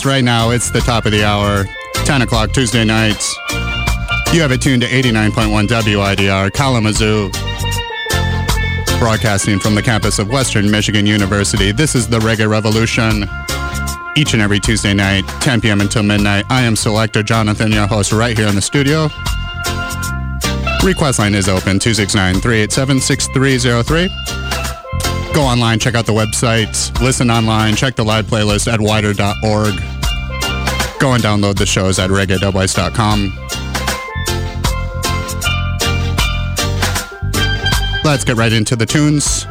right now. It's the top of the hour, 10 o'clock Tuesday nights. You have it tuned to 89.1 WIDR Kalamazoo, broadcasting from the campus of Western Michigan University. This is the Reggae Revolution. Each and every Tuesday night, 10 p.m. until midnight. I am Selector Jonathon, your host, right here in the studio. Request line is open 269 387 6303. Go online, check out the website, listen online, check the live playlist at widr.org. Go and download the shows at reggae.wise.com. Let's get right into the tunes.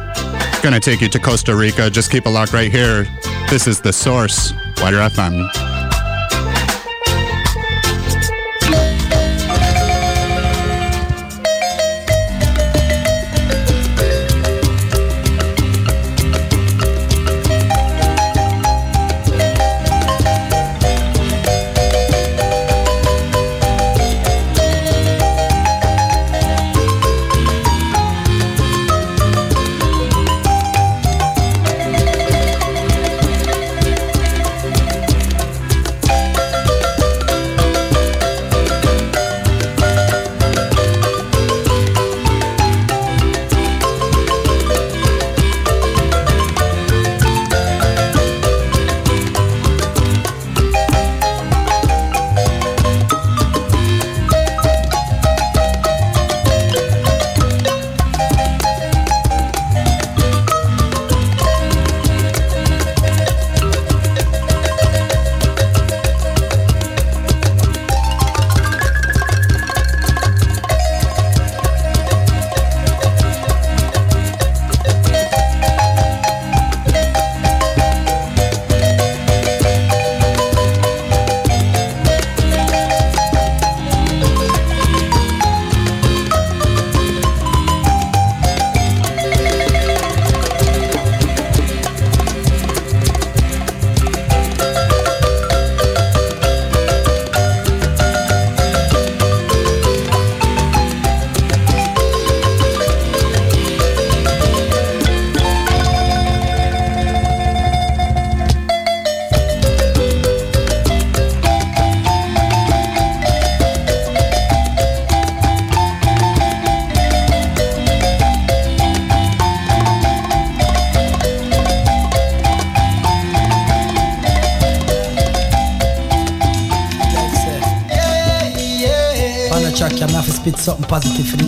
Gonna take you to Costa Rica. Just keep a lock right here. This is The Source, WIDR FM. Positive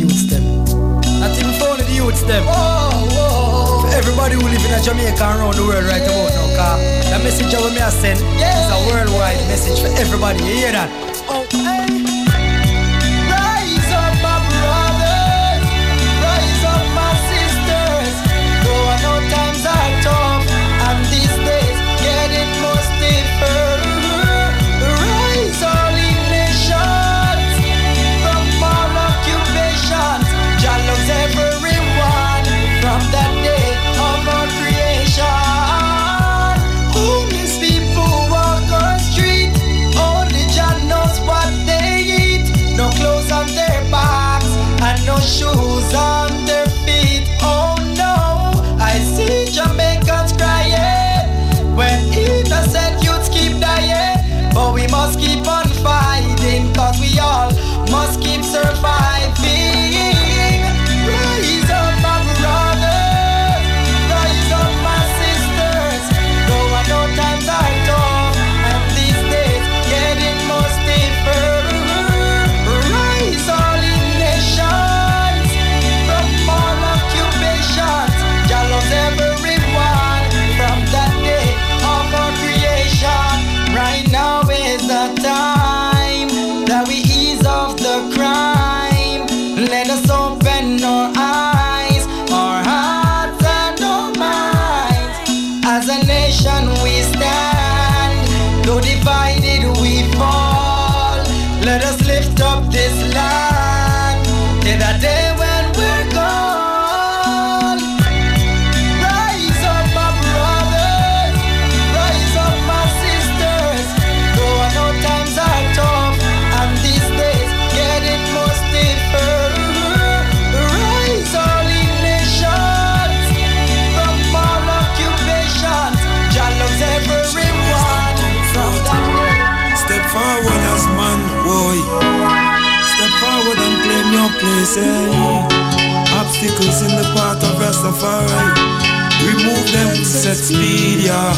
set speed, yeah.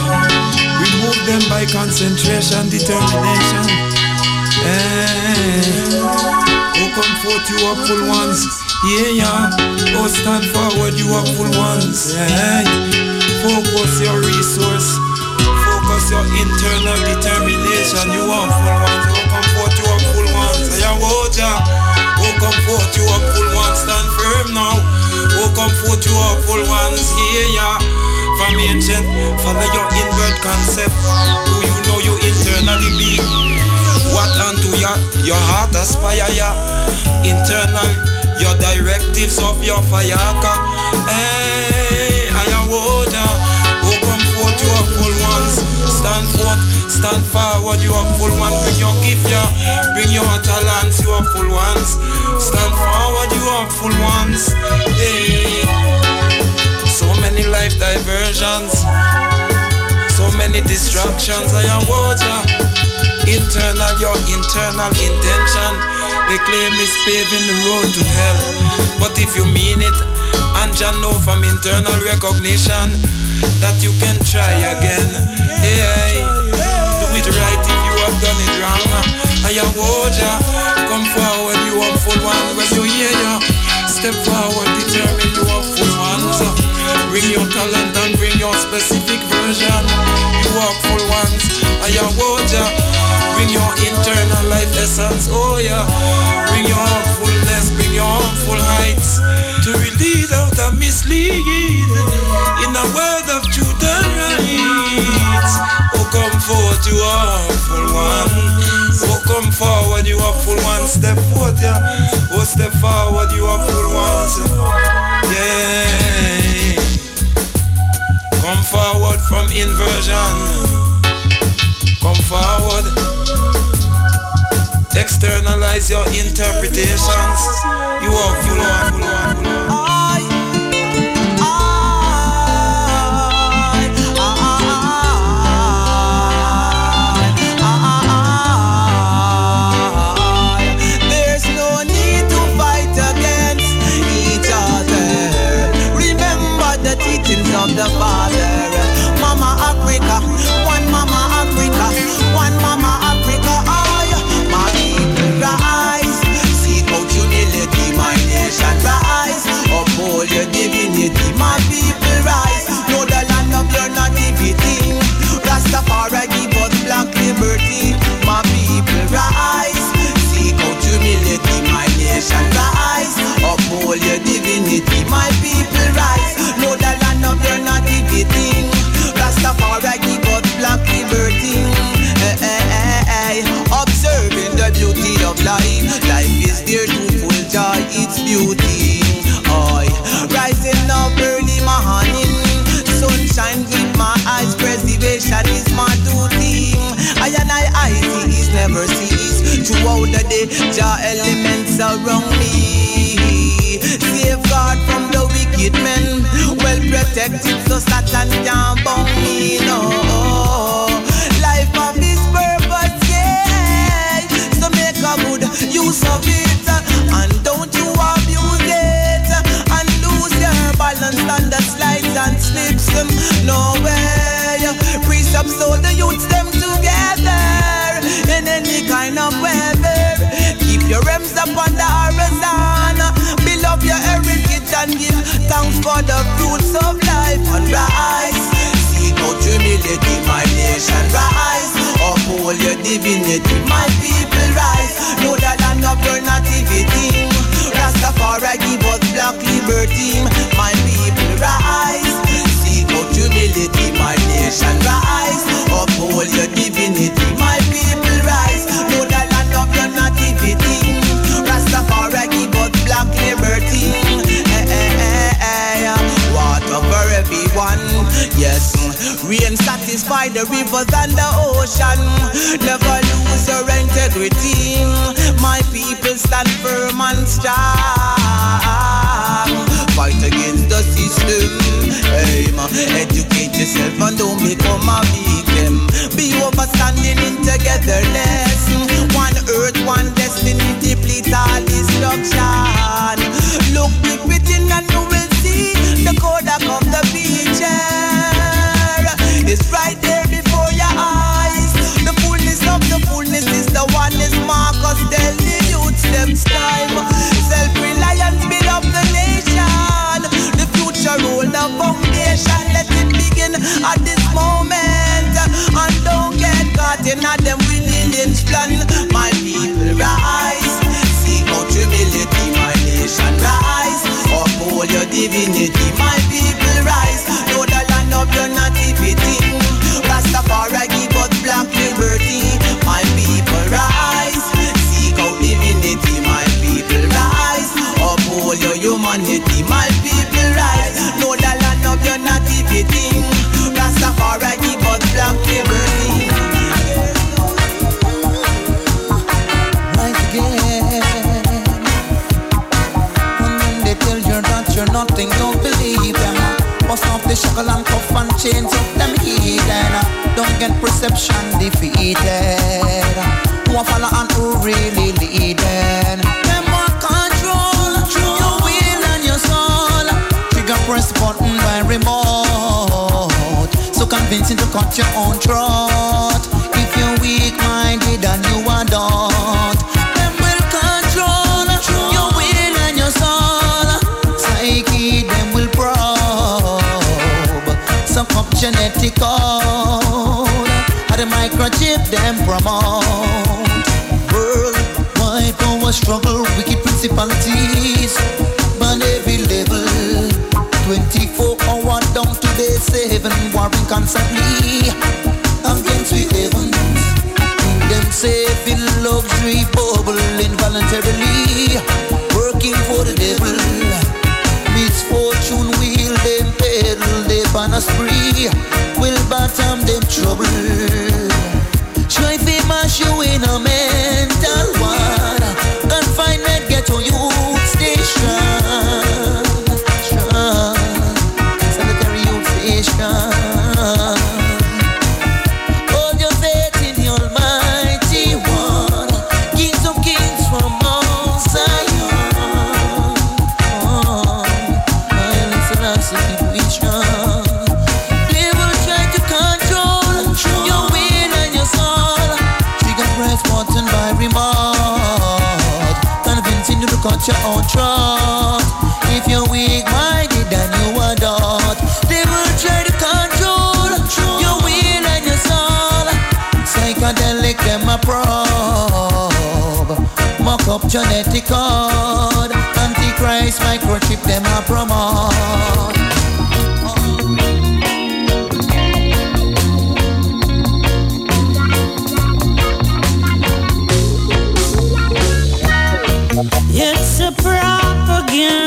Remove them by concentration, determination. Eh. Hey, oh comfort you full ones? Yeah, yeah. Oh stand forward you full ones? Hey, focus your resource. Focus your internal determination. You full ones. Oh comfort you full ones? Oh, yeah Oh, come forth, you up full ones, stand firm now. Oh, come forth, you up full ones, yeah, yeah. From follow your inward concept. Who you know you internally be. What unto your, your heart aspire, yeah. Internal, your directives of your fire. Hey, I am water. Oh, come forth, you up full ones, stand forth. Stand forward, you are full one. Bring your gift, yeah. Bring your talents, you are full ones. Stand forward, you are full ones. Hey. So many life diversions. So many distractions. I am water. Internal, your internal intention. They claim is paving the road to hell. But if you mean it, and you know from internal recognition that you can try again. Hey do it right if you have done it wrong. I am Woja, come forward, you are full one. When you hear you, step forward, determine you are. Bring your talent and bring your specific version. You are full ones. I am Woja, bring your internal life essence. Oh yeah, bring your fullness, bring your full heights to release out of mislead in a world of truth and right oh, come forward, you are full one. Oh, come forward, you are full one. Step forward, yeah. Oh, step forward, you are full one. Yeah. Come forward from inversion. Come forward. Externalize your interpretations. You are full one, full one, life. Life is there to full joy, its beauty. I rising up early morning. Sunshine with my eyes, preservation is my duty. I and I, I see is never cease. Throughout the day, Jah elements around me. Safeguard from the wicked men well protected so Satan can't bound me, no. Of it and don't you abuse it and lose your balance slides and slips. No way. Precept so the youths them together in any kind of weather. Keep your rems up on the horizon. And give thanks for the fruits of life and rise. Seek out humility, my nation rise. Uphold your divinity, my people rise. Know land of your nativity. Rastafari give us black liberty, my people rise. Seek out humility, my nation rise. Uphold your divinity, my people rise. Know land of your nativity. Rastafari give us black liberty Yes, rain satisfy the rivers and the ocean. Never lose your integrity. My people stand firm and strong. Fight against the system. Aim, educate yourself and don't become a victim. Be overstanding in togetherness. One earth, one destiny, deplete all destruction. They its time. Self-reliance build up the nation. The future roll the foundation. Let it begin at this moment. And don't get caught in a them willing plan. My people rise. Seek out humility, my nation rise. Uphold your divinity, my people. shackle and cuff and chains up them heathen. Don't get perception defeated. Who follow and who really leading? Them want control, control your will and your soul. Trigger press button by remote. So convincing to cut your own throat. If you're weak-minded and you are not genetic code. How the microchip them promote. World wide, power struggle wicked principalities. On every level. 24 hour down to day seven warring constantly. Against we heavens. Them safe in luxury bubble involuntarily. Working for the devil. on a spree will bottom them trouble. genetic code. Antichrist microchip them a promote. It's a propaganda.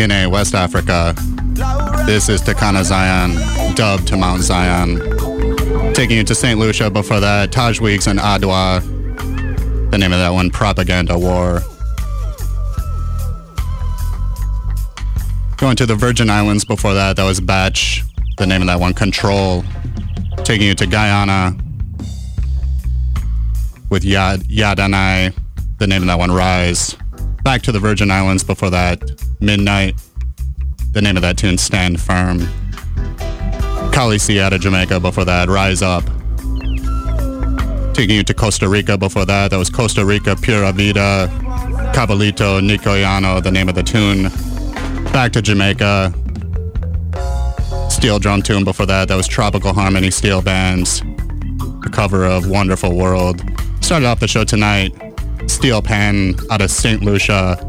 Guinea, West Africa. This is Takana Zion, dub to Mount Zion. Taking you to St. Lucia before that, Taj Weekes and Adowa. The name of that one, Propaganda War. Going to the Virgin Islands before that, that was Batch. The name of that one, Control. Taking you to Guyana with Yad Yahadanai. The name of that one, Rise. Back to the Virgin Islands before that, Midnite. The name of that tune, Stand Firm. Collie C out of Jamaica before that, Rise Up. Taking you to Costa Rica before that, that was Costa Rica, Pura Vida, Cabalito, Nicoyano, the name of the tune. Back to Jamaica. Steel drum tune before that, that was Tropical Harmony Steel Bands. The cover of Wonderful World. Started off the show tonight, Steel Pan out of St. Lucia.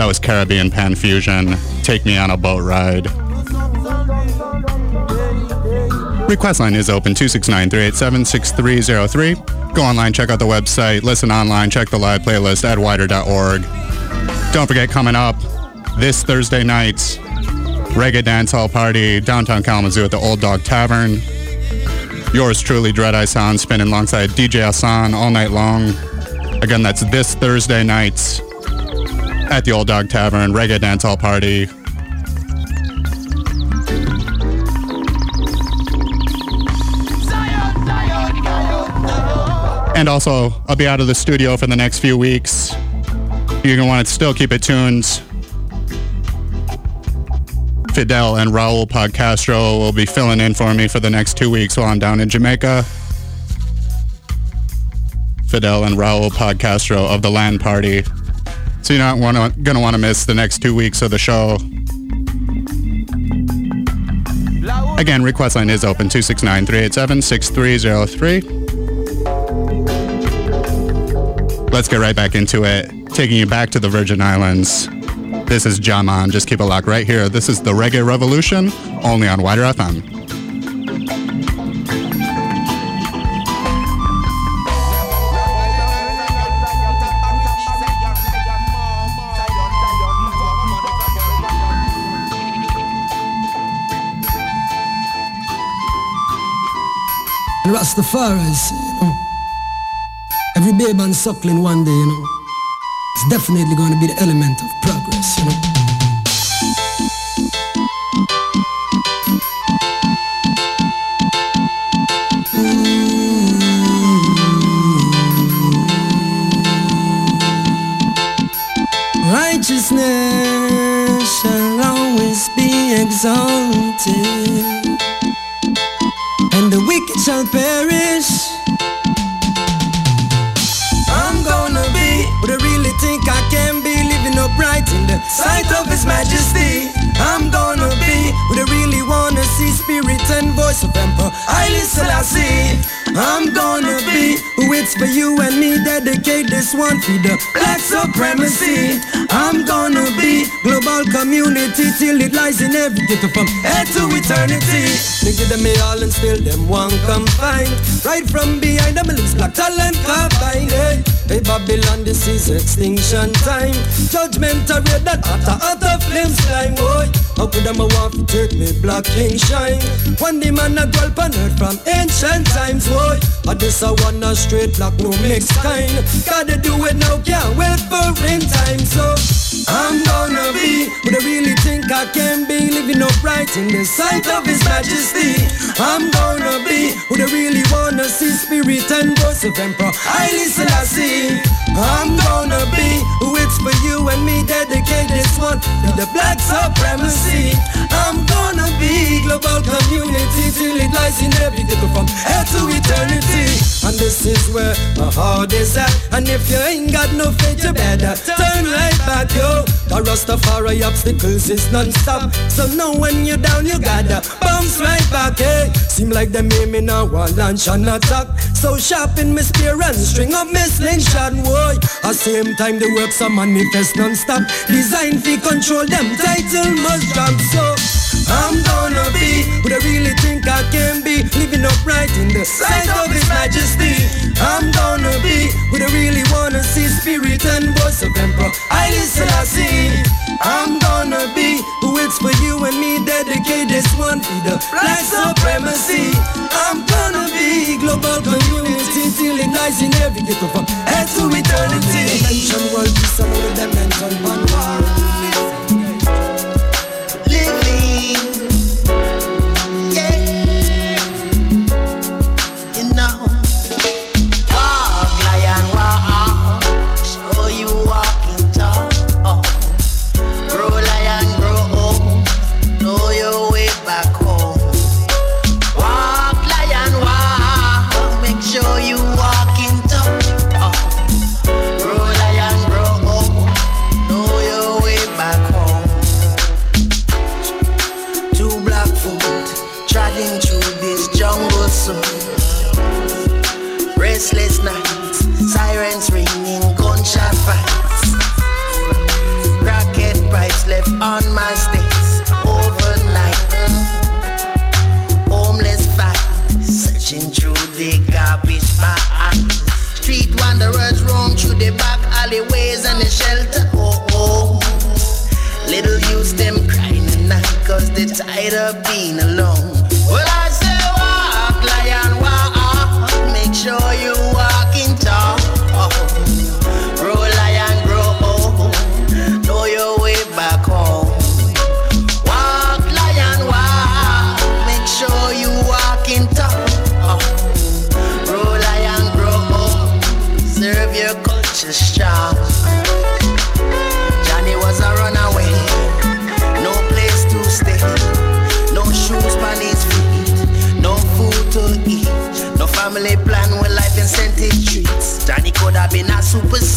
That was Caribbean Pan Fusion. Take me on a boat ride. Request line is open 269-387-6303. Go online, check out the website, listen online, check the live playlist at widr.org. Don't forget coming up this Thursday night, reggae dance hall party downtown Kalamazoo at the Old Dog Tavern. Yours truly, Dread Eye Sound, spinning alongside DJ Hassan all night long. Again, that's this Thursday night at the Old Dog Tavern, reggae Dancehall party. And also, I'll be out of the studio for the next few weeks. You're going to want to still keep it tuned. Fidel and Raul Podcastro will be filling in for me for the next two weeks while I'm down in Jamaica. Fidel and Raul Podcastro of the Land Party. So you're not wanna, gonna want to miss the next two weeks of the show. Again, request line is open 269-387-6303. Let's get right back into it. Taking you back to the Virgin Islands. This is Jahman. Just keep it locked right here. This is the Reggae Revolution, only on WIDR FM. Rastafaris, you know. Every baby and suckling one day, you know. It's definitely going to be the element of progress, you know. Righteousness shall always be exalted, the perish. I'm gonna be what I really think I can be, living upright in the sight of His Majesty. I'm gonna be what I really wanna see, spirit and voice of Emperor Haile Selassie. I'm gonna be who it's for you and me, dedicate this one for the black supremacy. I'm gonna be global community till it lies in every ghetto from head to eternity. Give them all and still them one confined. Right from behind them, lose black talent combined. Hey Babylon, this is extinction time. Judgment a red that utter utter flames climb. Boy, how could a want to take me black king shine? One day man a dwell on earth from ancient times. Boy, I just a wanna straight black no mix kind. Gotta do it now, can't wait for in time. So I'm gonna be what I really think I can be, living upright in the sight of His Majesty. I'm gonna be what I really wanna see, spirit and voice of Emperor Haile Selassie. I'm gonna be who it's for you and me, dedicate this one to the black supremacy. I'm gonna be global community till it lies in every from earth to eternity. And this is where my heart is at. And if you ain't got no faith, you better turn right back, yo. The Rastafari obstacles is non-stop. So now when you're down, you gotta bounce right back, hey. Seem like them aim me now, one launch and attack. So sharp in my spear and string up my slingshot, boy. At same time, the works are manifest non-stop. Designed to control them, title must drop, so. I'm gonna be what I really think I can be, living upright in the sight of His Majesty. I'm gonna be what I really wanna see, spirit and voice of Emperor Haile Selassie. I'm gonna be who it's for you and me, dedicate this one to the black supremacy. I'm gonna be global community till it lies in every from earth to eternity. Dimension world, peace all dimension one world. Tired of being alone.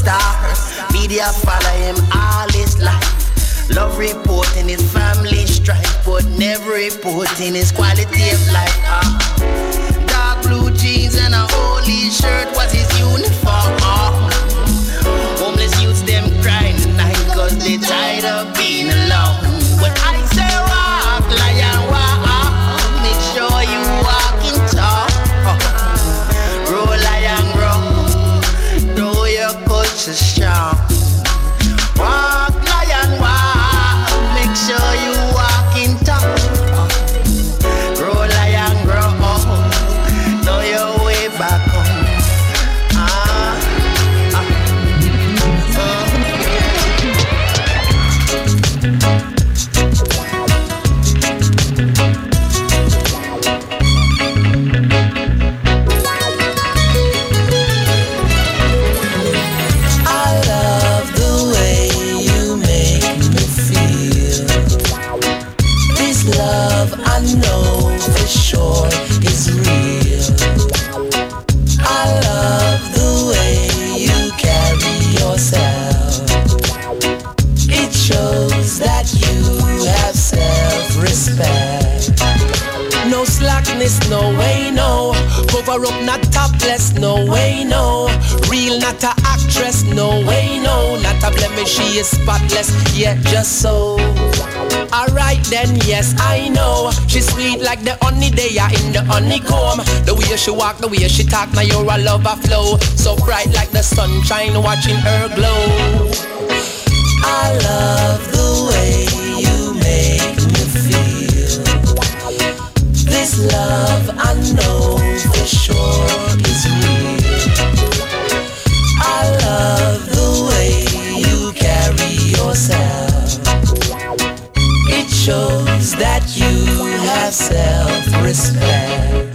Superstar, media follow him all his life. Love reporting his family strife, but never reporting his quality of life. Ah. Dark blue jeans and a holy shirt was his uniform. Slackness, no way, no. Cover up, not topless, no way, no. Real, not a actress, no way, no. Not a blemish, she is spotless, yeah, just so. Alright then, yes, I know. She's sweet like the honey they are in the honeycomb. The way she walk, the way she talk, now you're a lover flow. So bright like the sunshine, watching her glow. I love the way This love I know for sure is real. I love the way you carry yourself. It shows that you have self-respect.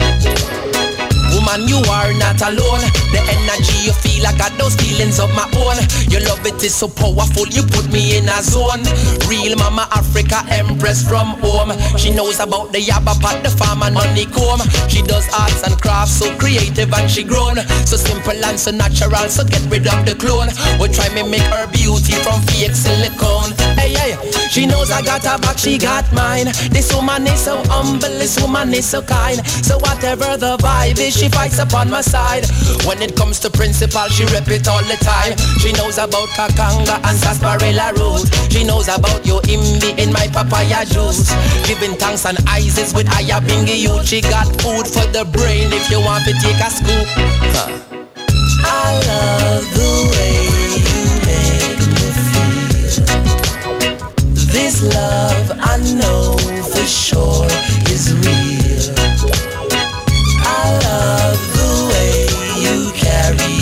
Woman, you are not alone. The energy you feel, I got those feelings of my own. Your love it is so powerful, you put me in a zone. Real mama Africa empress from home. She knows about the yabba pot, the farm and honeycomb. She does arts and crafts, so creative and she grown. So simple and so natural, so get rid of the clone. We try me make her beauty from fake silicone. Hey, hey, she knows I got her back, she got mine. This woman is so humble, this woman is so kind. So whatever the vibe is, she fights upon my side. When it comes to principle, she rep it all the time. She knows about kakanga and sarsaparilla root. She knows about your imbi in my papaya juice. Giving thanks and Isis with ayabingi you She got food for the brain if you want to take a scoop. Huh. I love the way you make me feel. This love I know for sure is real. I love carry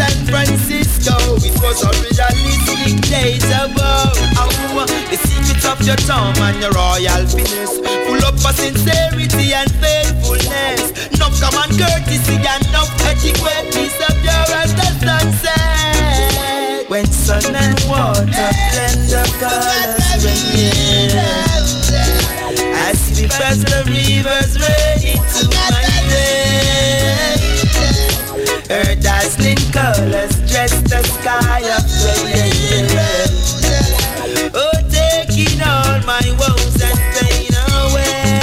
San Francisco. It was a realistic deja vu. Oh, the secrets of your charm and your royal finesse, full up of sincerity and faithfulness. No common courtesy and no etiquette. As the sunset. When sun and water blend the colors red. As we pass the rivers ready to. Her dazzling colors dress the sky of red. Oh, taking all my woes and pain away.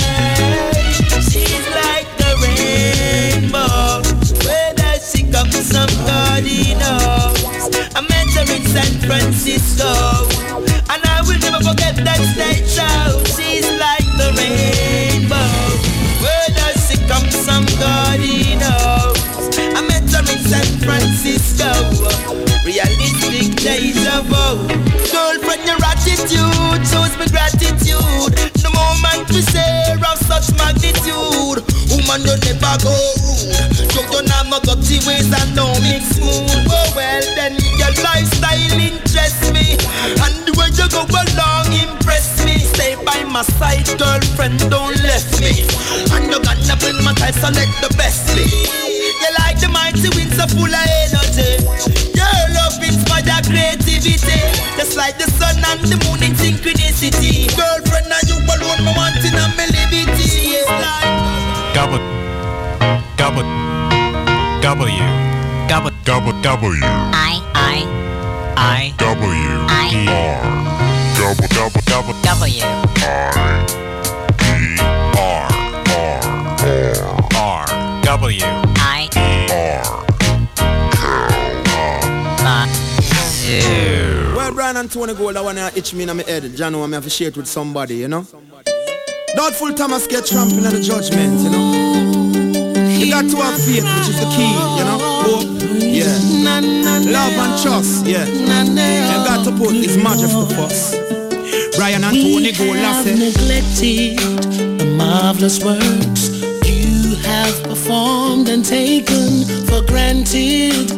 She's like the rainbow. Does she come from? Knows. I met her in San Francisco, and I will never forget that stage show. She's like the rainbow. San Francisco. Realistic deja vu. Girlfriend, your attitude shows me gratitude. The moment we share of such magnitude. Woman, you never go rude. You don't have no dirty ways and no mix smooth. Oh well, then your lifestyle interests me. And the way you go along impress me. Stay by my side, girlfriend, don't double Well, Brian and Tony Gold, I wanna itch me in my head. John I'm have share it with somebody, you know. Doubtful Thomas get trampling at the judgment, you know. You got to have faith, which is the key, you know. Hope. Yeah. Love and trust. Yeah. You got to put this magic to us. Brian and Tony go laugh. Eh? neglected the marvelous works you have performed and taken for granted.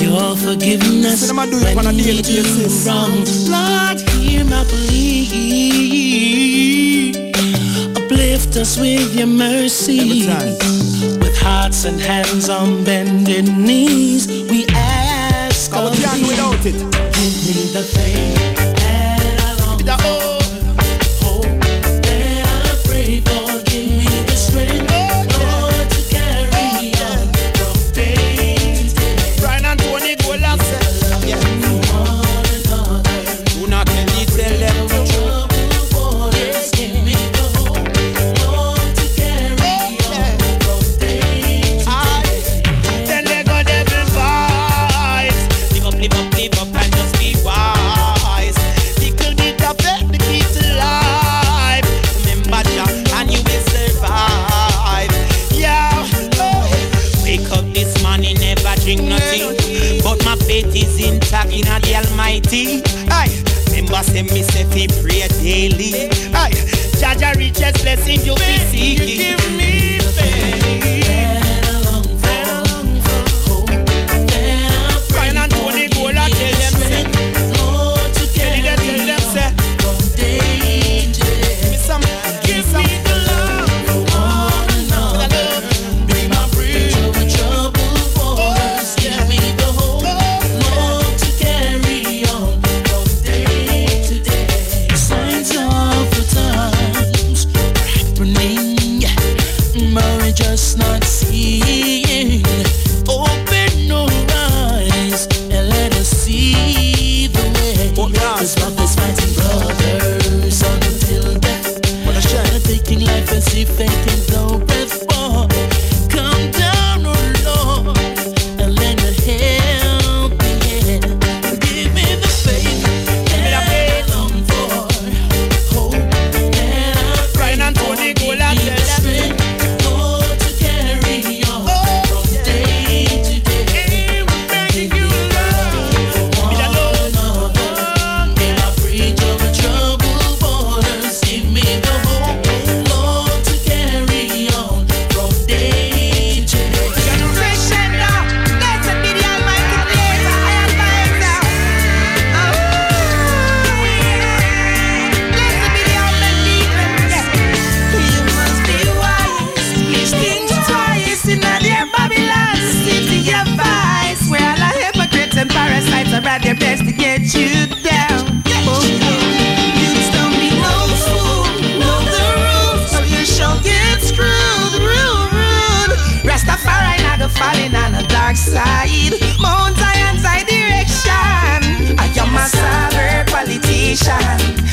Your forgiveness when you do wrong. Lord, hear my plea. Uplift us with your mercy hearts and hands on bended knees. We ask of thee. without it. side, Mount Zion direction. I am a sovereign politician.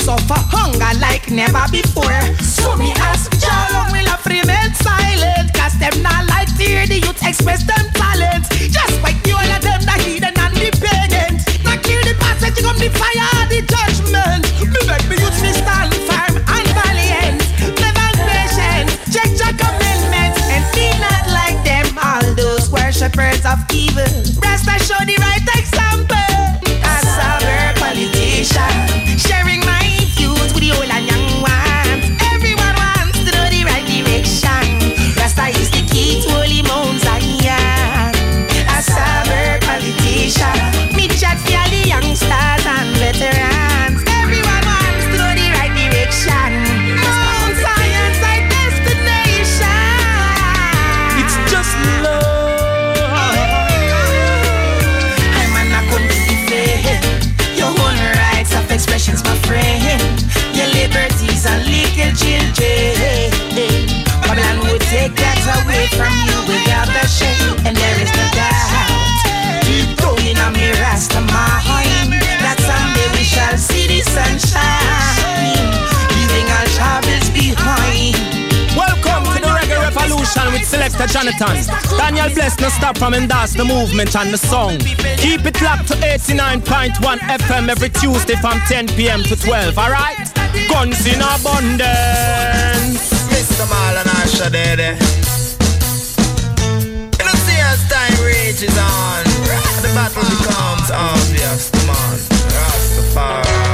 suffer hunger like never before. So me ask how long will I remain silent, cause them not like to hear the youth express them away from you without the shame, and there is no doubt. Keep going, I'm your Rasta mind. That someday we shall see the sunshine, leaving our troubles behind. Welcome to the Reggae Revolution with Selector Jonathon. Daniel Bless no stop from endorse the movement and the song. Keep it locked to 89.1 FM every Tuesday from 10 p.m. to 12, alright? Guns in abundance. Mr. Marlon Asher there. Rages on, the battle becomes obvious. Come on, Rastafari.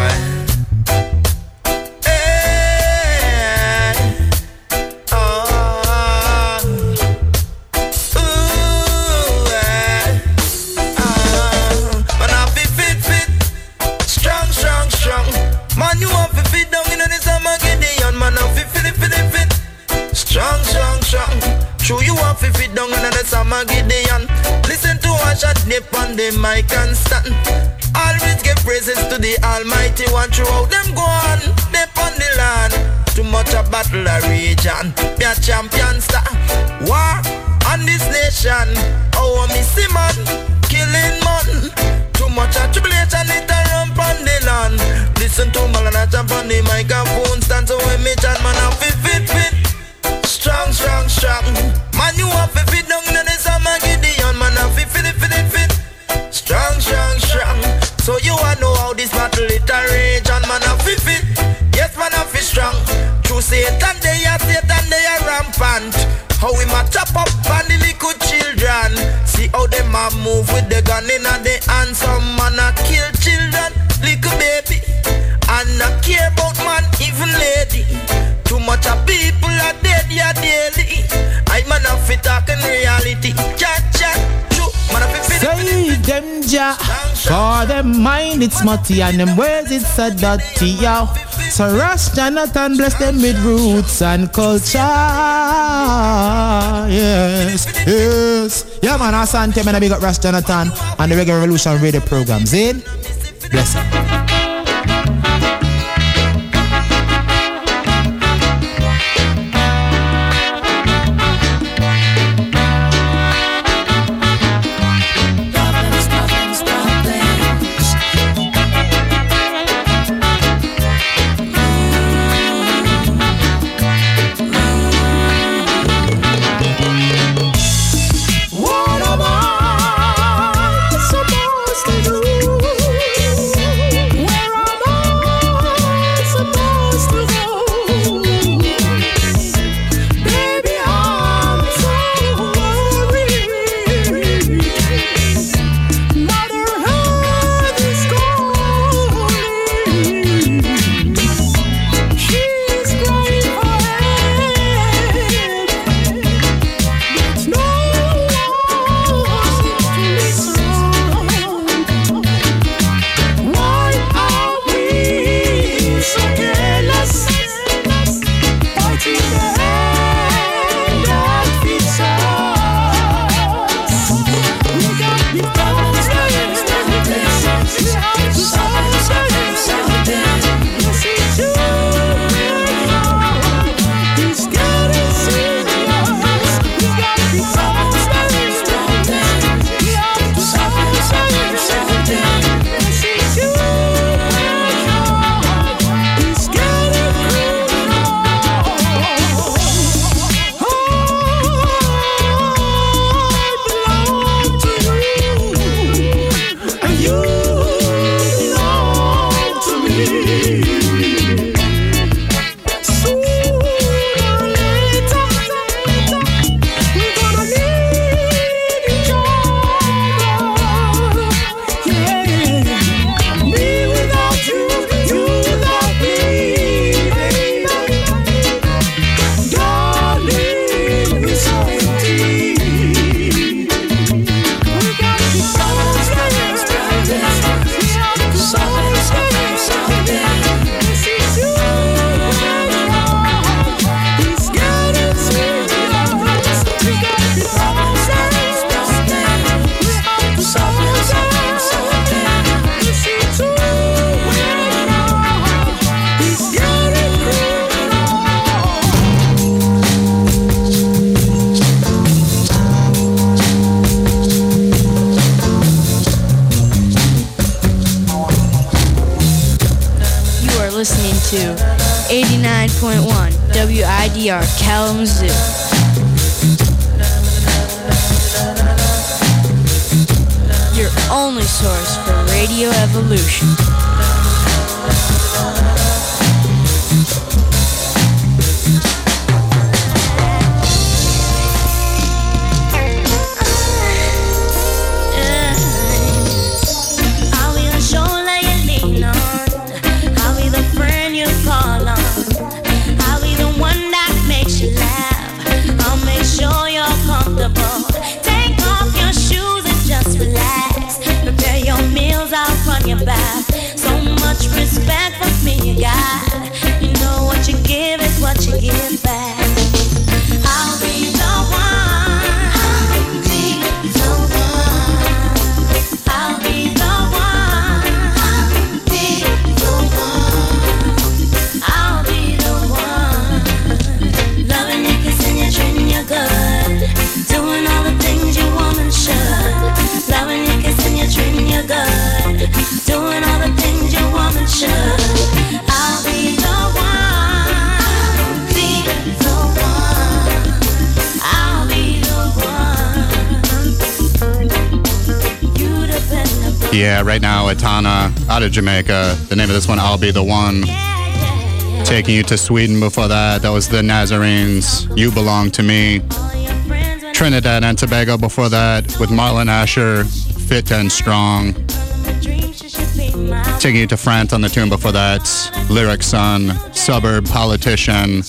Nip on the mic stand. Always give praises to the Almighty One throughout them go on. Dip on the land. Too much a battle a region. Be a champion mind it's smutty and them words it's a dirty yo. So Rush Jonathon bless them with roots and culture. Yes, yes. Yeah man, Asante man, I big up Rush Jonathon and the Reggae Revolution radio program. Zane, bless him. Jamaica. The name of this one, I'll Be the One. Taking you to Sweden before that. That was the Nazarenes, You Belong to Me. Trinidad and Tobago before that with Marlon Asher, Fit and Strong. Taking you to France on the tune before that. Lyricson, Suburb Politician.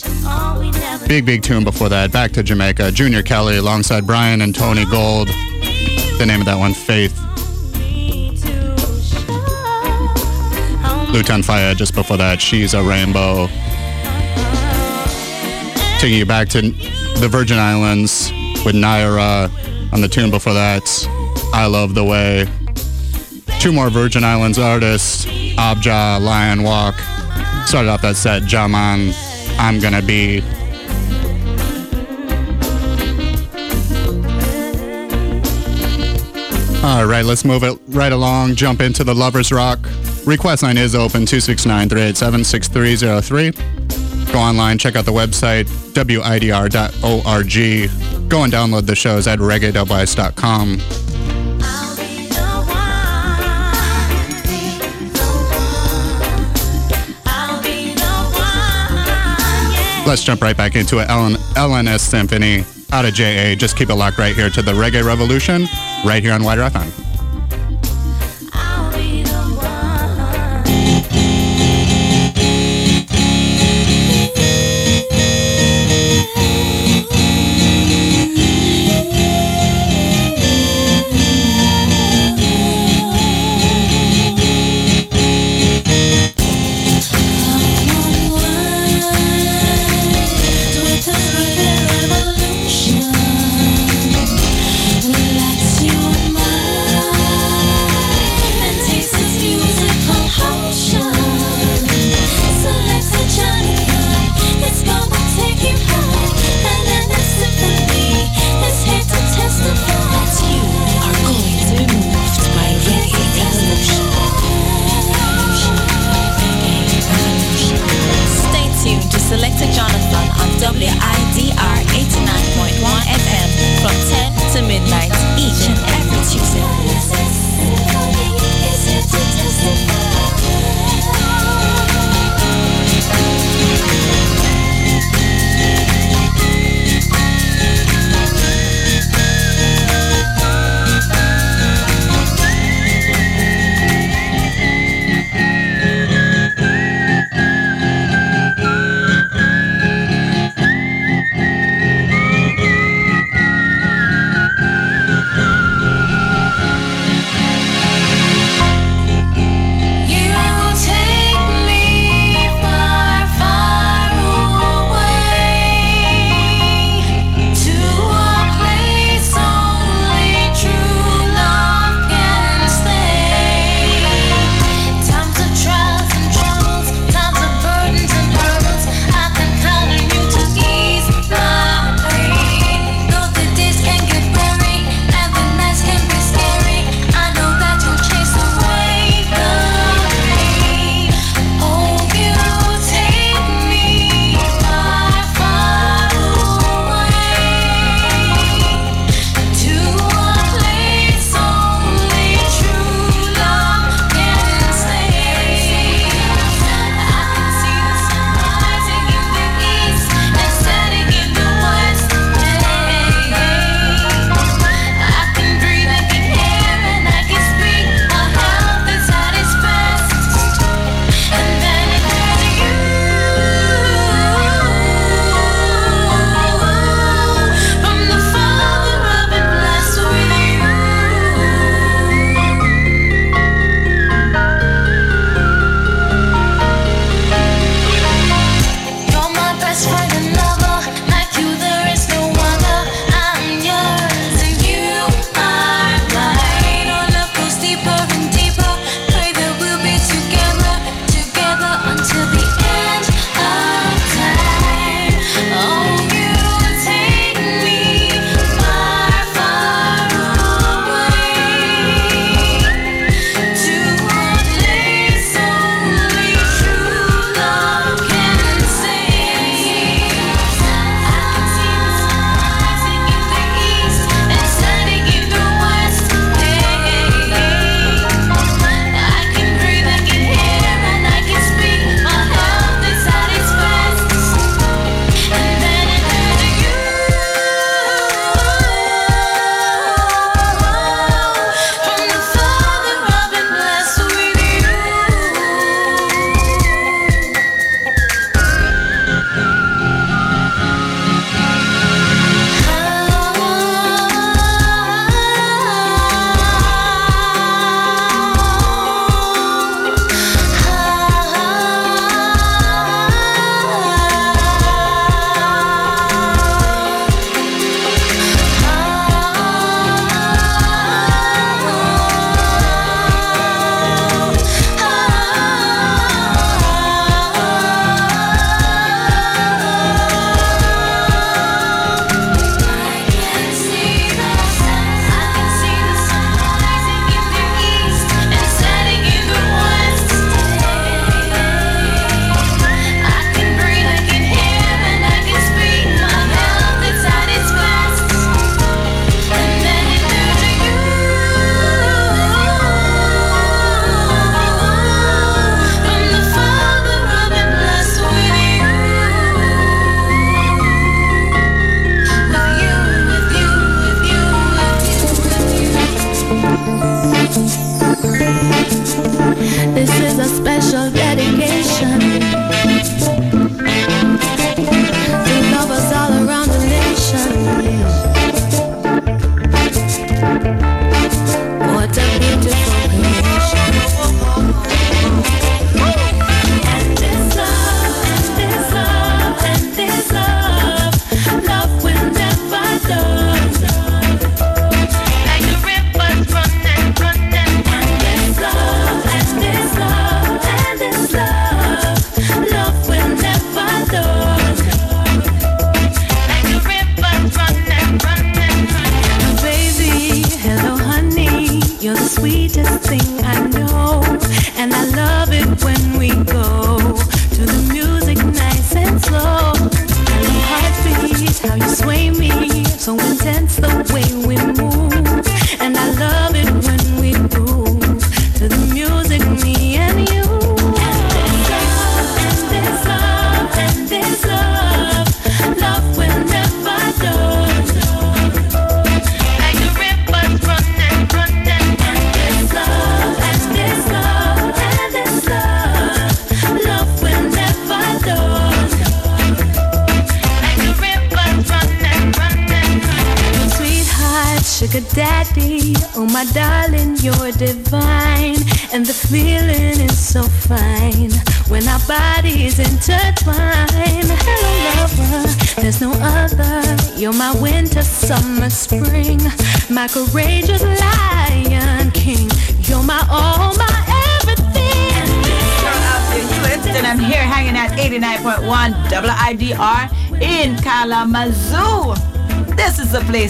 Big, big tune before that. Back to Jamaica. Junior Kelly alongside Brian and Tony Gold. The name of that one, Faith. Lutan Fyah just before that. She's a Rainbow. Taking you back to the Virgin Islands with Niyorah on the tune before that. I Love the Way. Two more Virgin Islands artists, Abja, Lion Walk. Started off that set, Jahman, I'm Gonna Be. All right, let's move it right along. Jump into the Lovers Rock. Request line is open 269 387 6303. Go online, check out the website, widr.org. Go and download the shows at reggae.wise.com. Let's jump right back into it. LN, L&S Symfhoney out of JA. Just keep it locked right here to the Reggae Revolution, right here on WIDR FM.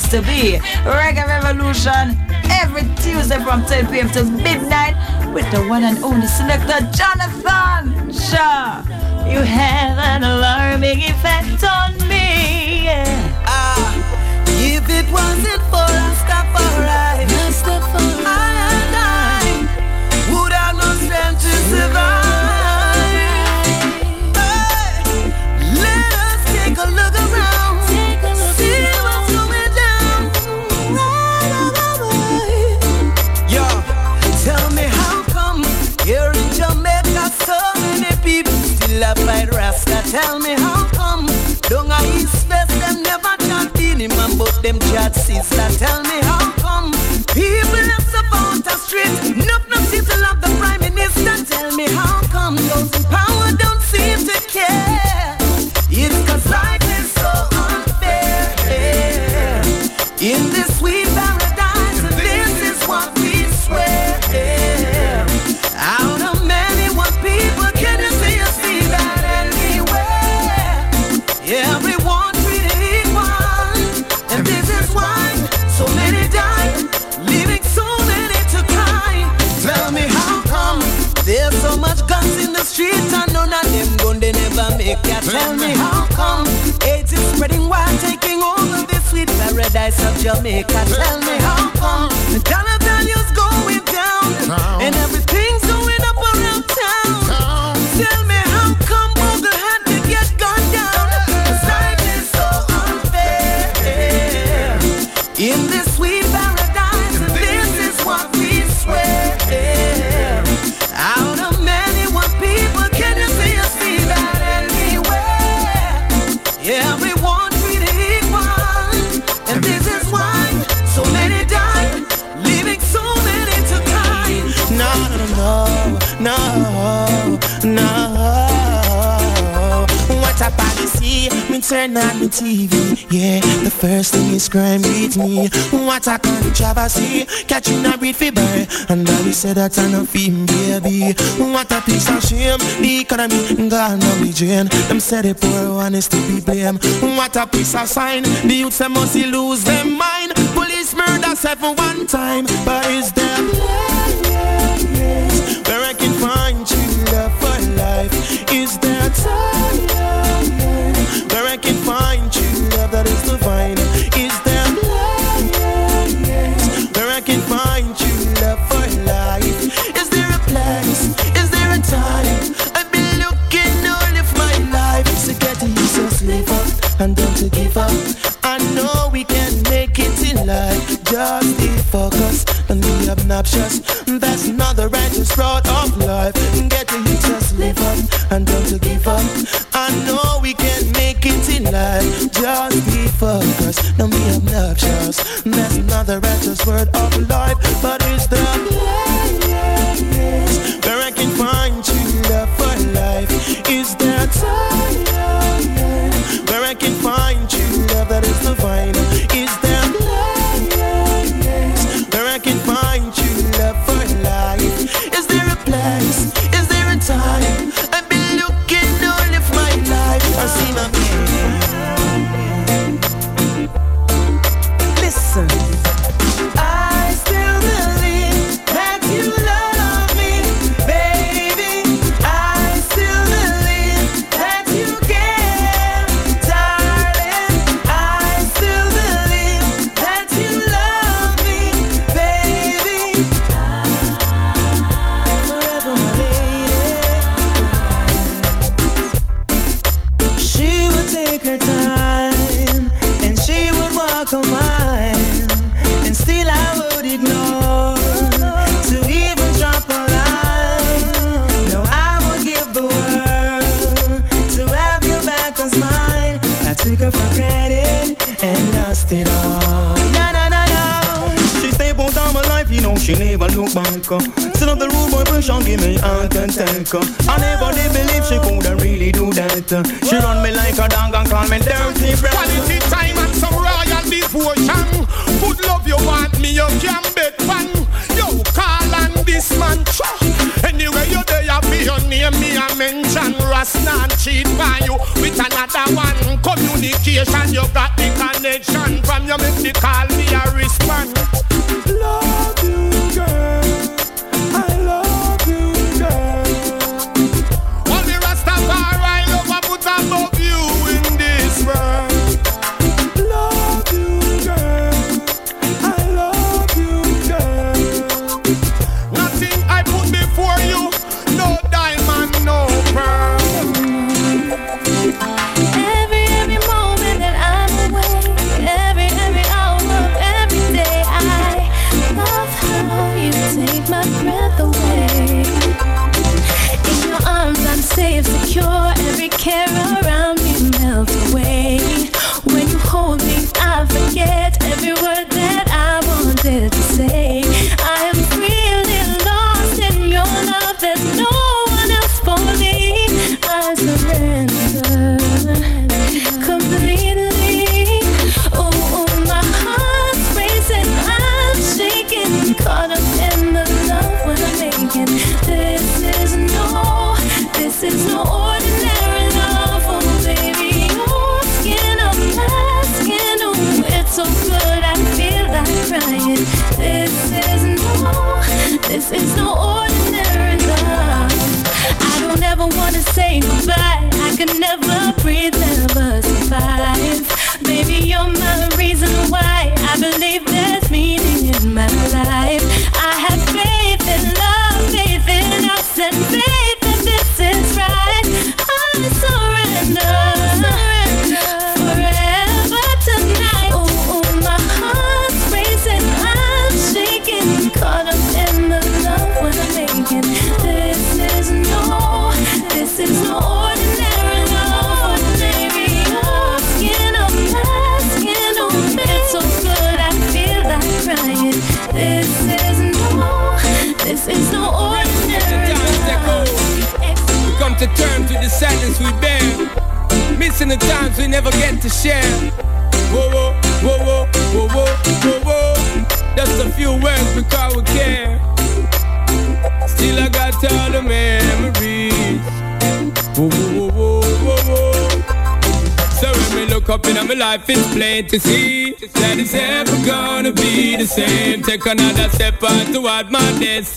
to be. Reggae Revolution every Tuesday from 10 p.m. to midnight with the one and only selector John that sister tell Tell me how come AIDS is spreading wide, taking over this sweet paradise of Jamaica. Tell me how come. turn on the TV, yeah, the first thing is crime beats me. What a controversy, catching a read for and now we say that I'm a baby. What a piece of shame, the economy gone no the drain. Them say the poor one is to be blamed. What a piece of sign, the youths must lose their mind. Police murder seven one time, but it's them. righteous. That's not the righteous road of life. Get to you, just live up and don't to give up. I know we can make it in life. Just be focused, don't be obnoxious. That's not the righteous word of life, but it's the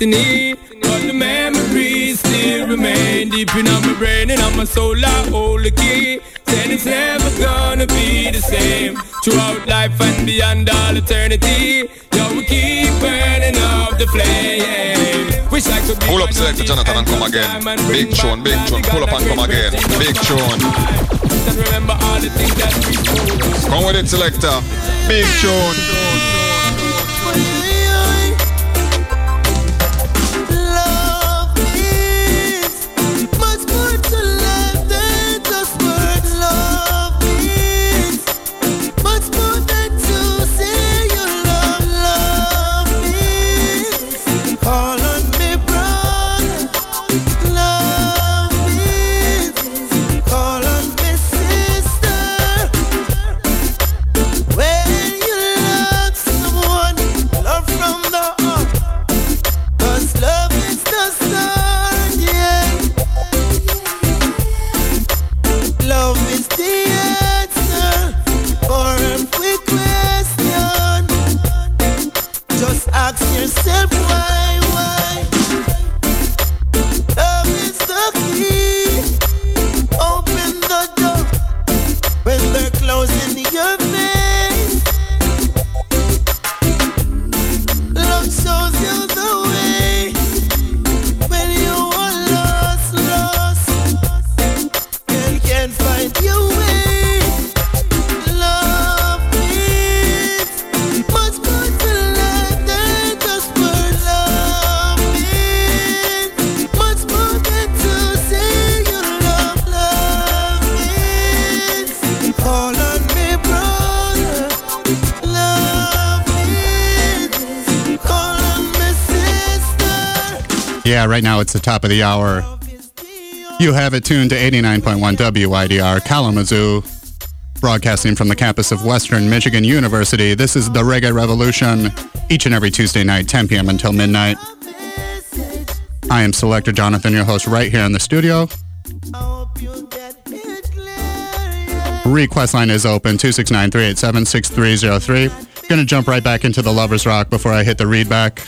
destiny. But the memories still remain deep in my brain and on my soul. I hold the key. Said it's never gonna be the same throughout life and beyond all eternity. Yo, we keep burning up the flame. Pull up, select Jonathon and come again. Big tune, big tune, pull up and come again. Big tune. Come with it, selector. Big tune. Yeah, right now it's the top of the hour. You have it tuned to 89.1 WIDR Kalamazoo, broadcasting from the campus of Western Michigan University. This is the Reggae Revolution, each and every Tuesday night, 10 p.m. until midnight. I am Selector Jonathon, your host, right here in the studio. Request line is open 269 387 6303. Gonna jump right back into the Lover's Rock before I hit the read back.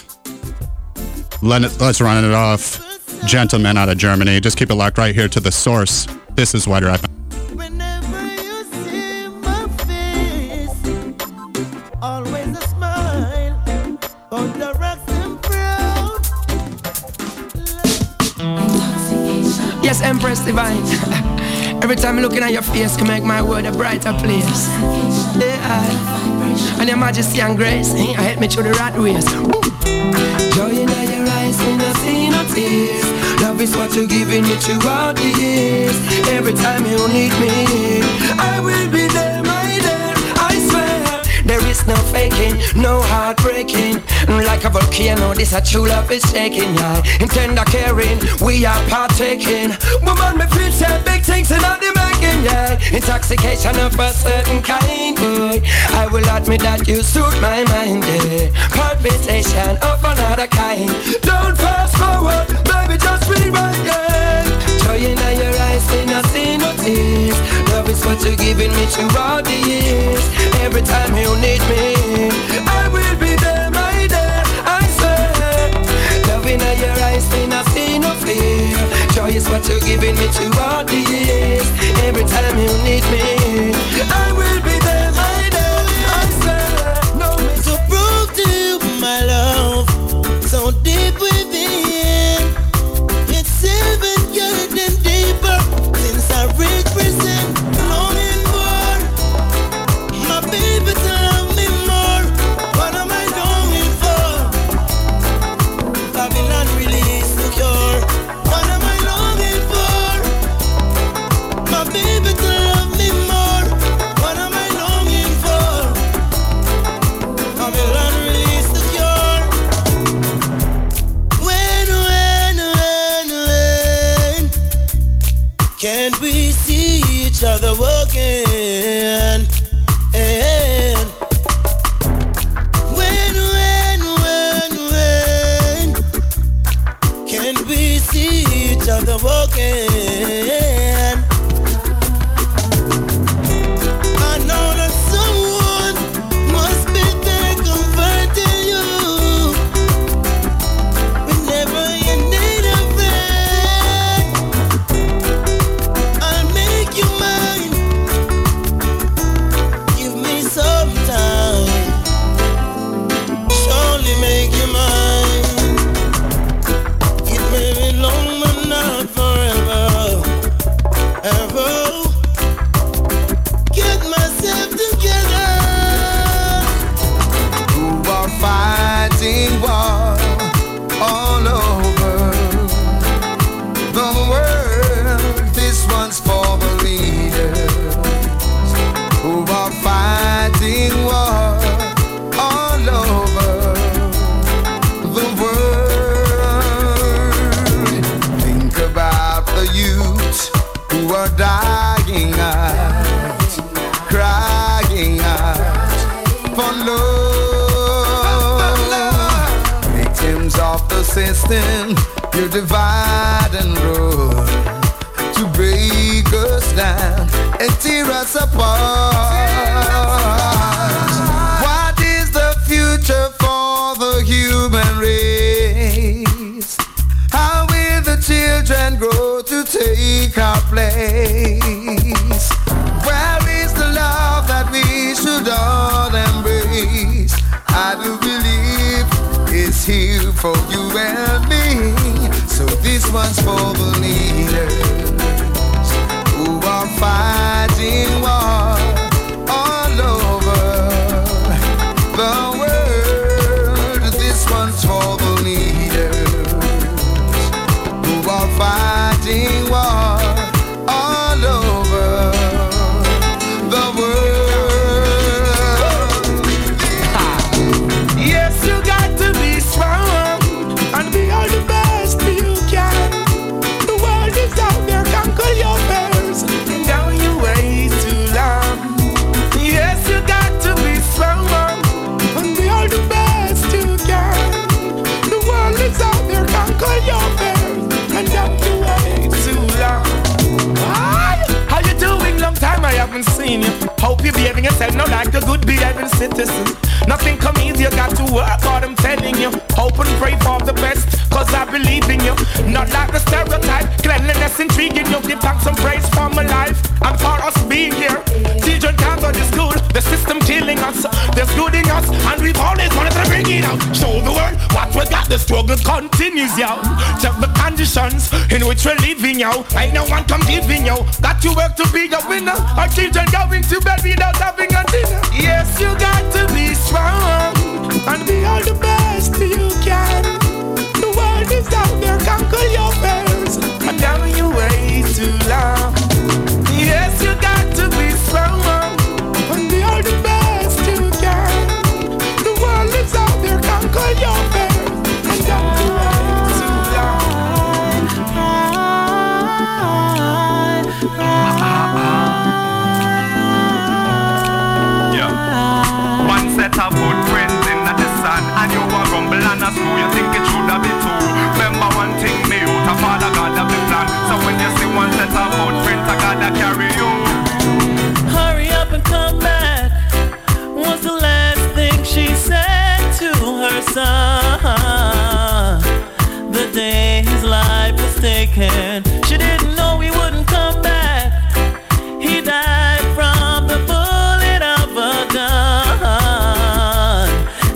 Let it, let's run it off. Gentleman out of Germany. Just keep it locked right here to the source. This is WIDR FM. Always a smile on the rocks and proud. Yes, Empress Divine. Every time I'm looking at your face can make my world a brighter place. Yeah. And your majesty and grace, eh, help me through the right ways. Tears. Love is what you're giving me throughout the years. Every time you need me, I will be there is no faking, no heartbreaking. Like a volcano, this a true love is shaking, yeah. In tender caring, we are partaking. Woman, me feel say big things in the making, yeah. Intoxication of a certain kind, boy. I will admit that you suit my mind, yeah. Palpitation of another kind. Don't fast forward, baby, just rewind, yeah. Joy in your not see no tears. Love is what you're giving me throughout the years. Every time you need me, I will be there, my dear. I swear. Love in your eyes, me not see no fear. Joy is what you're giving me throughout the years. Every time you need me, I will be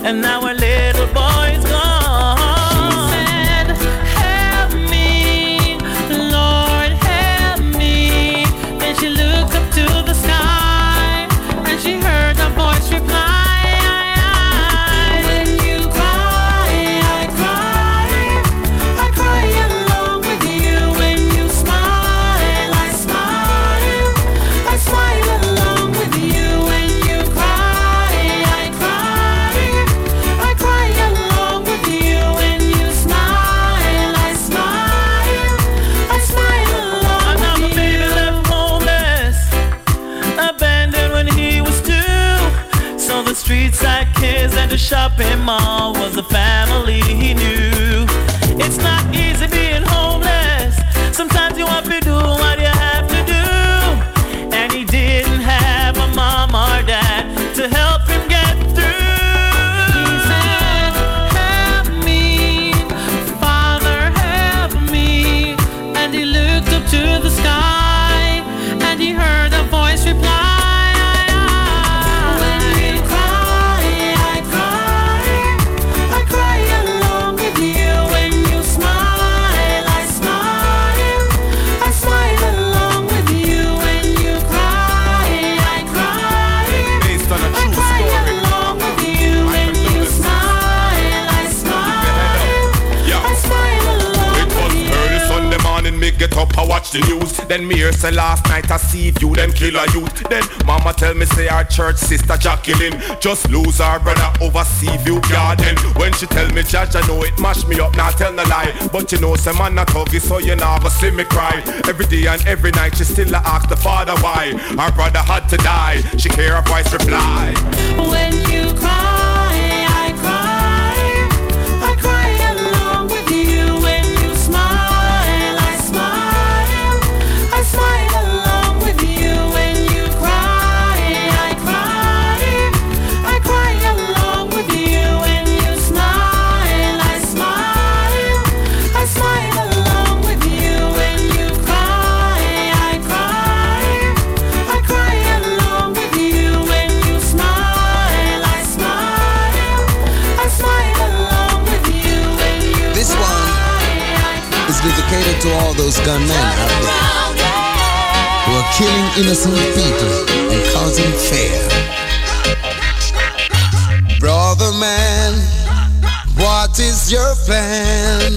and now say last night I see you them kill a youth. Then mama tell me say our church sister Jacqueline just lose her brother over sea view garden. When she tell me judge I know it mash me up, now tell no lie. But you know say man a tuggy so you never see me cry. Every day and every night she still a ask the father why our brother had to die. She hear a voice reply. Wait. those gunmen out there who are killing innocent people and causing fear. Brother man, what is your plan?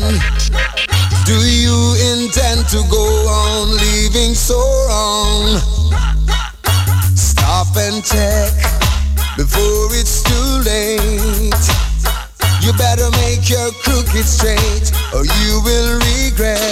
Do you intend to go on living so wrong? Stop and check before it's too late. You better make your crooked straight or you will regret.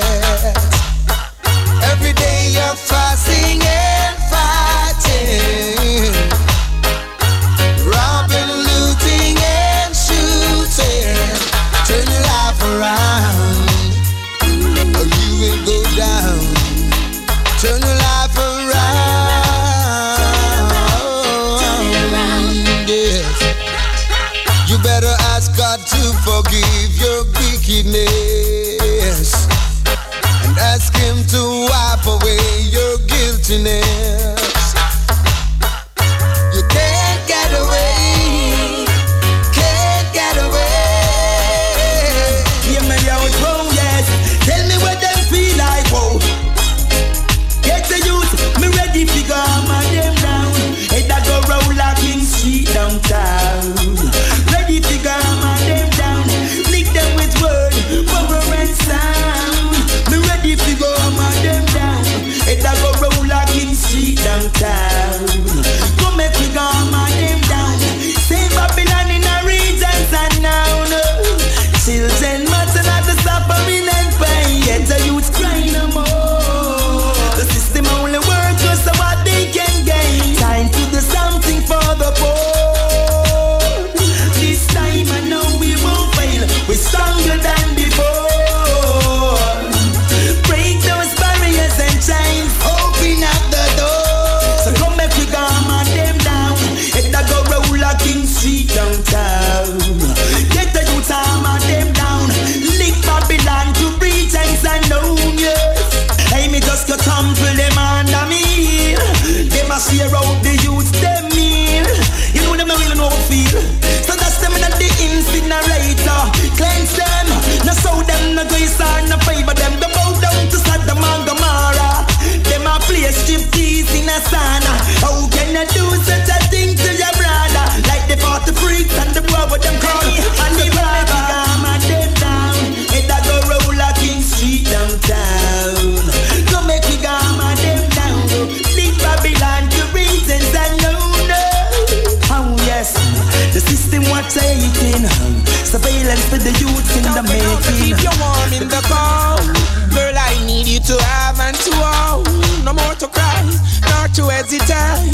The. Keep you warm in the cold. Girl, I need you to have and to hold. No more to cry, nor to hesitate.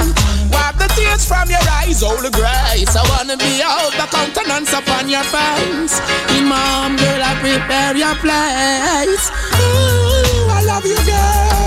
Wipe the tears from your eyes, Holy Grace. I wanna be out the countenance upon your face. in Imam, girl, I prepare your place. Ooh, I love you, girl.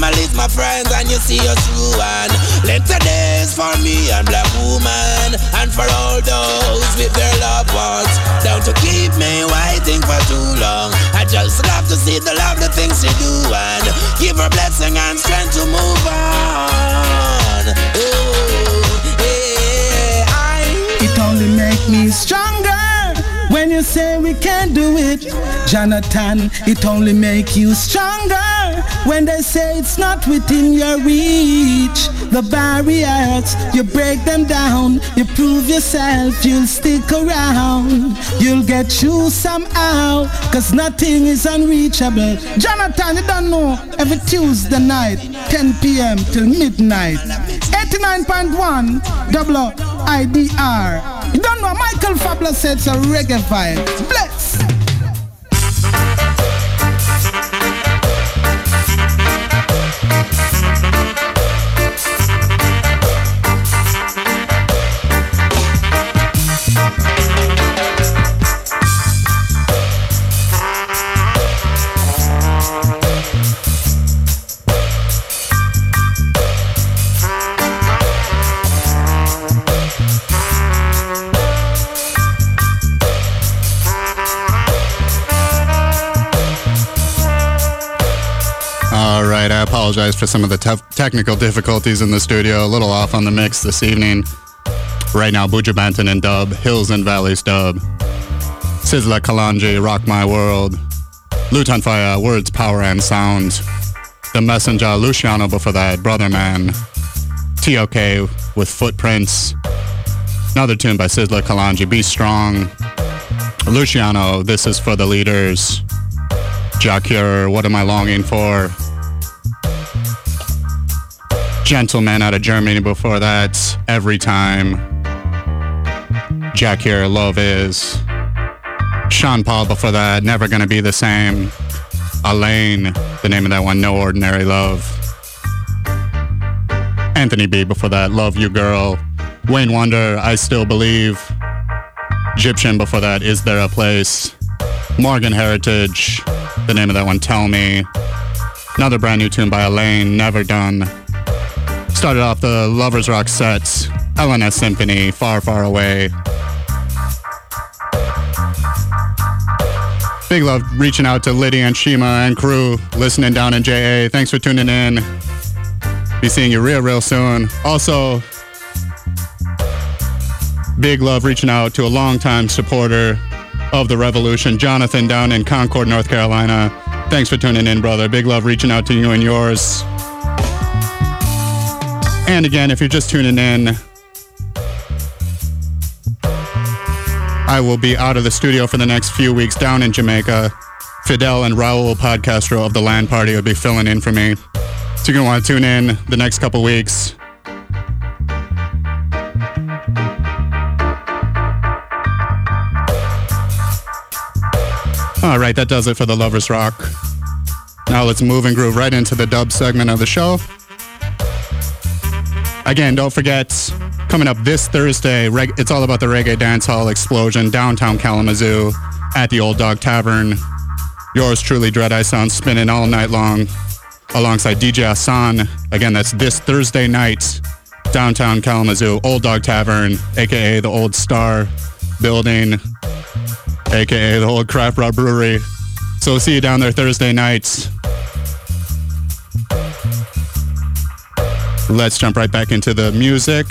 Bless my friends, and you see us through. And let days for me and black woman, and for all those with their loved ones, down to keep me waiting for too long. I just love to see the love, the things she do, and give her blessing and strength to move on. Ooh, yeah, I. It only make me stronger when you say we can't do it. Jonathon, it only make you stronger when they say it's not within your reach. The barriers, you break them down, you prove yourself, you'll stick around. You'll get through somehow, cause nothing is unreachable. Jonathon, you don't know, every Tuesday night, 10 p.m. till midnight. 89.1 WIDR. You don't know, Michael Fabler said it's a reggae vibe. Bless. Apologize for some of the technical difficulties in the studio. A little off on the mix this evening. Right now, Buju Banton and Dub, Hills and Valleys Dub, Sizzla Kalonji, Rock My World, Lutan Fyah, Words, Power and Sound, The Messenger, Luciano before that, Brother Man, TOK with Footprints, another tune by Sizzla Kalonji, Be Strong, Luciano, This is for the Leaders, Jah Cure, What Am I Longing For? Gentleman out of Germany before that, Every Time. Jah Cure, Love Is. Sean Paul before that, Never Gonna Be the Same. Alaine, the name of that one, No Ordinary Love. Anthony B before that, Love You Girl. Wayne Wonder, I Still Believe. Gyptian before that, Is There a Place? Morgan Heritage, the name of that one, Tell Me. Another brand new tune by Alaine, Never Done. Started off the Lovers Rock sets, L&S Symfhoney, Far, Far Away. Big love reaching out to Liddy and Shima and crew listening down in JA. Thanks for tuning in. Be seeing you real, real soon. Also, big love reaching out to a longtime supporter of the revolution, Jonathan down in Concord, North Carolina. Thanks for tuning in, brother. Big love reaching out to you and yours. And again, if you're just tuning in, I will be out of the studio for the next few weeks down in Jamaica. Fidel and Raul Podcastro of the Land Party will be filling in for me. So you're going to want to tune in the next couple weeks. All right, that does it for the Lovers Rock. Now let's move and groove right into the dub segment of the show. Again, don't forget, coming up this Thursday, it's all about the Reggae Dance Hall Explosion downtown Kalamazoo at the Old Dog Tavern. Yours truly, Dread Eye Sound, spinning all night long alongside DJ Hassan. Again, that's this Thursday night, downtown Kalamazoo, Old Dog Tavern, aka the Old Star Building, aka the Old Craft Brewery. So we'll see you down there Thursday nights. Let's jump right back into the music.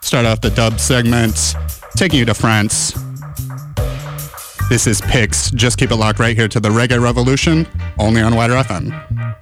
Start off the dub segment, taking you to France. This is Pix. Just keep it locked right here to the Reggae Revolution, only on WIDR FM.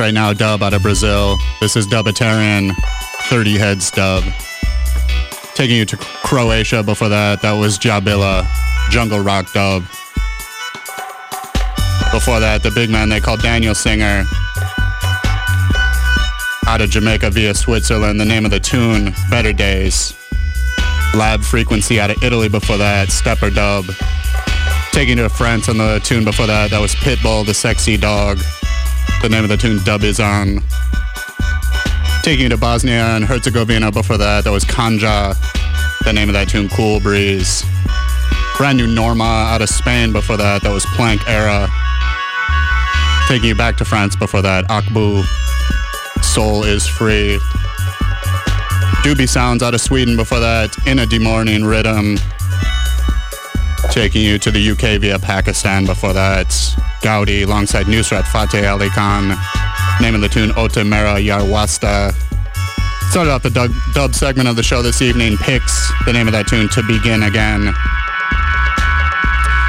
Right now, dub out of Brazil. This is Dubitarian, 30 heads dub. Taking you to Croatia before that, that was Jabila, Jungle Rock dub. Before that, the big man they call Daniel Singer. Out of Jamaica via Switzerland, the name of the tune, Better Days. Lab Frequency out of Italy before that, Stepper dub. Taking you to France on the tune before that, that was Pitbull, the sexy dog. The name of the tune, Dub is on. Taking you to Bosnia and Herzegovina before that, that was Kanja. The name of that tune, Cool Breeze. Brand new Norma out of Spain before that, that was Plank Era. Taking you back to France before that, Akbu. Soul is Free. Doobie Sounds out of Sweden before that, In a Demorning Rhythm. Taking you to the UK via Pakistan before that, Gaudi alongside Nusrat Fateh Ali Khan. Name of the tune Ota Mera Yarwasta. Started off the dub, dub segment of the show this evening, Picks, the name of that tune, To Begin Again.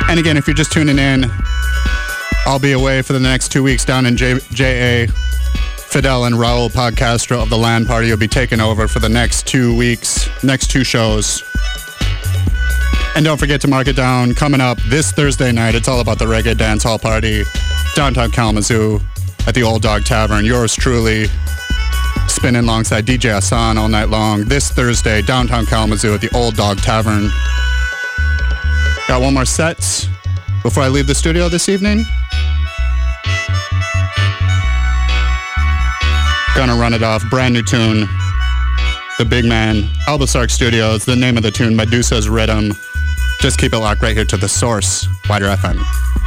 And again, if you're just tuning in, I'll be away for the next two weeks down in J- JA. Fidel and Raul Podcastro of the Land Party will be taking over for the next two weeks, next two shows. And don't forget to mark it down. Coming up this Thursday night, it's all about the reggae dance hall party downtown Kalamazoo at the Old Dog Tavern. Yours truly, spinning alongside DJ Hassan all night long. This Thursday, downtown Kalamazoo at the Old Dog Tavern. Got one more set before I leave the studio this evening. Gonna run it off. Brand new tune. The Big Man, Albasark Studios. The name of the tune, Medusa's Rhythm. Just keep it locked right here to the source, WIDR FM.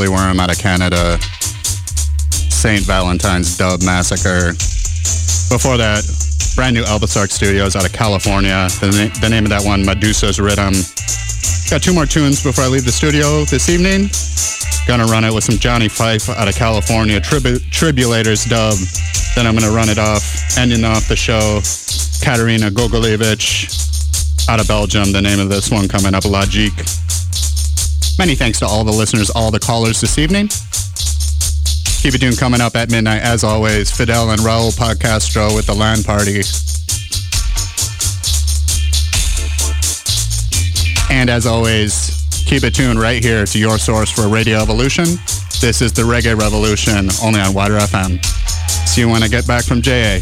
Early worm out of Canada. St. Valentine's Dub Massacre. Before that, brand new Albasark Studios out of California. The, na- the name of that one, Medusa's Rhythm. Got two more tunes before I leave the studio this evening. Gonna run it with some Johnny Fife out of California, Tribu- Tribulators dub. Then I'm gonna run it off, ending off the show, Katerina Gogolevich out of Belgium. The name of this one coming up, Logique. Many thanks to all the listeners, all the callers this evening. Keep it tuned coming up at midnight, as always. Fidel and Raul Podcastro with the LAN party. And as always, keep it tuned right here to your source for Radio Evolution. This is the Reggae Revolution, only on WIDR FM. See you when I get back from JA.